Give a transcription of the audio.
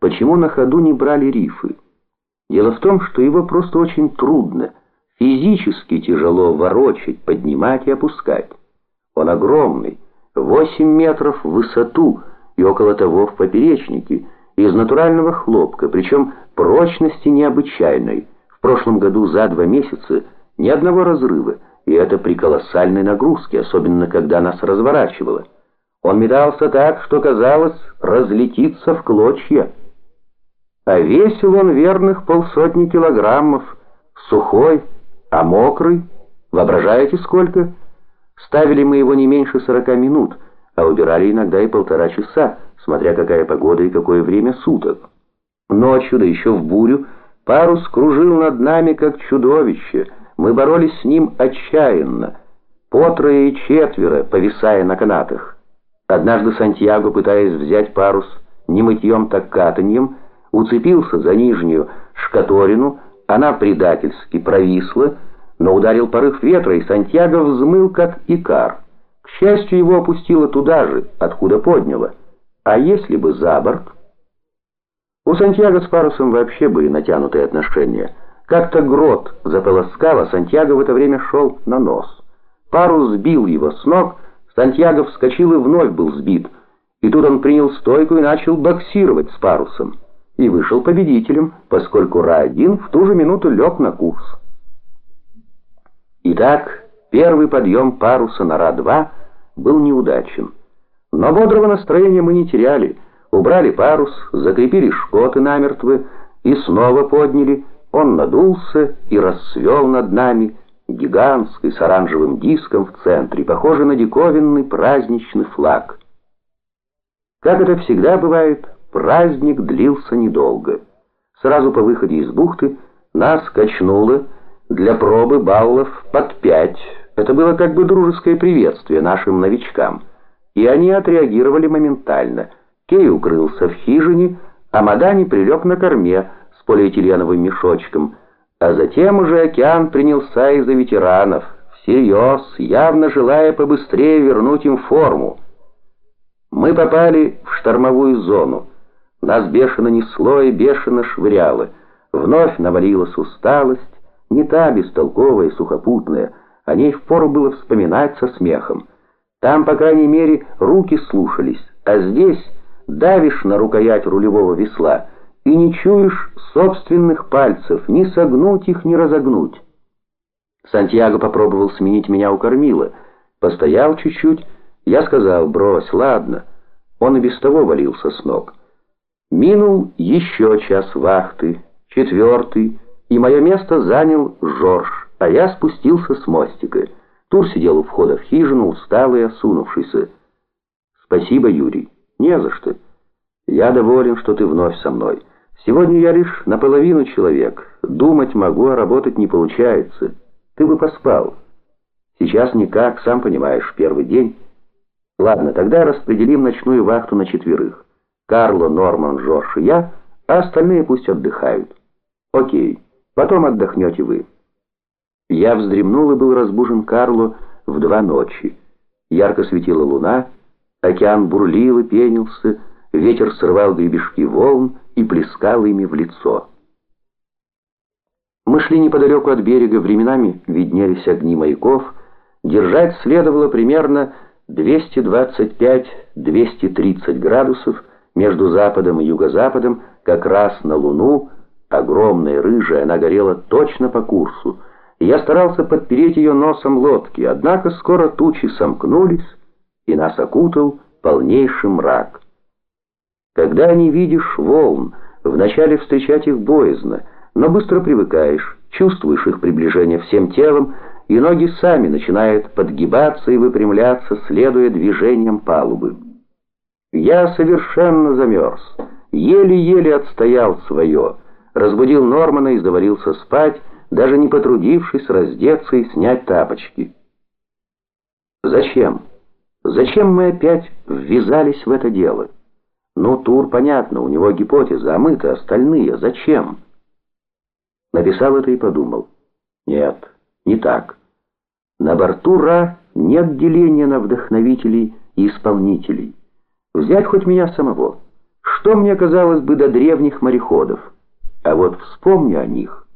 почему на ходу не брали рифы. Дело в том, что его просто очень трудно, физически тяжело ворочать, поднимать и опускать. Он огромный, 8 метров в высоту и около того в поперечнике, из натурального хлопка, причем прочности необычайной. В прошлом году за два месяца ни одного разрыва, и это при колоссальной нагрузке, особенно когда нас разворачивало. Он метался так, что казалось, разлетится в клочья. А он верных полсотни килограммов, сухой, а мокрый, воображаете сколько? Ставили мы его не меньше сорока минут, а убирали иногда и полтора часа, смотря какая погода и какое время суток. Ночью, да еще в бурю, парус кружил над нами, как чудовище. Мы боролись с ним отчаянно, по трое и четверо, повисая на канатах. Однажды Сантьяго, пытаясь взять парус не мытьем, так катаньем, уцепился за нижнюю шкаторину, она предательски провисла, но ударил порыв ветра, и Сантьяго взмыл, как икар. К счастью, его опустило туда же, откуда подняло. А если бы за борт? У Сантьяго с парусом вообще были натянутые отношения. Как-то грот заполоскало, Сантьяго в это время шел на нос. Парус сбил его с ног, Сантьяго вскочил и вновь был сбит. И тут он принял стойку и начал боксировать с парусом. И вышел победителем, поскольку Ра-1 в ту же минуту лег на курс. Итак, первый подъем паруса на Ра-2 был неудачен. Но бодрого настроения мы не теряли. Убрали парус, закрепили шкоты намертво и снова подняли. Он надулся и расцвел над нами, гигантский с оранжевым диском в центре, похожий на диковинный праздничный флаг. Как это всегда бывает, праздник длился недолго. Сразу по выходе из бухты нас качнуло для пробы баллов под пять. Это было как бы дружеское приветствие нашим новичкам и они отреагировали моментально. Кей укрылся в хижине, а Мадани прилег на корме с полиэтиленовым мешочком, а затем уже океан принялся из-за ветеранов, всерьез, явно желая побыстрее вернуть им форму. Мы попали в штормовую зону. Нас бешено несло и бешено швыряло. Вновь навалилась усталость, не та бестолковая, сухопутная, о ней впору было вспоминать со смехом. Там, по крайней мере, руки слушались, а здесь давишь на рукоять рулевого весла и не чуешь собственных пальцев, ни согнуть их, ни разогнуть. Сантьяго попробовал сменить меня у кормила. Постоял чуть-чуть, я сказал, брось, ладно. Он и без того валился с ног. Минул еще час вахты, четвертый, и мое место занял Жорж, а я спустился с мостика. Тур сидел у входа в хижину, усталый осунувшийся. «Спасибо, Юрий. Не за что. Я доволен, что ты вновь со мной. Сегодня я лишь наполовину человек. Думать могу, а работать не получается. Ты бы поспал. Сейчас никак, сам понимаешь, первый день. Ладно, тогда распределим ночную вахту на четверых. Карло, Норман, Жорж и я, а остальные пусть отдыхают. Окей, потом отдохнете вы». Я вздремнул и был разбужен Карло в два ночи. Ярко светила луна, океан бурлил и пенился, ветер срывал гребешки волн и плескал ими в лицо. Мы шли неподалеку от берега, временами виднелись огни маяков. Держать следовало примерно 225-230 градусов между западом и юго-западом, как раз на луну, огромная рыжая, она горела точно по курсу, я старался подпереть ее носом лодки, однако скоро тучи сомкнулись, и нас окутал полнейший мрак. Когда не видишь волн, вначале встречать их боязно, но быстро привыкаешь, чувствуешь их приближение всем телом, и ноги сами начинают подгибаться и выпрямляться, следуя движениям палубы. Я совершенно замерз, еле-еле отстоял свое, разбудил Нормана и завалился спать, даже не потрудившись раздеться и снять тапочки. Зачем? Зачем мы опять ввязались в это дело? Ну, Тур, понятно, у него гипотеза, а мы-то остальные зачем? Написал это и подумал. Нет, не так. На борту Ра нет деления на вдохновителей и исполнителей. Взять хоть меня самого. Что мне казалось бы до древних мореходов? А вот вспомню о них.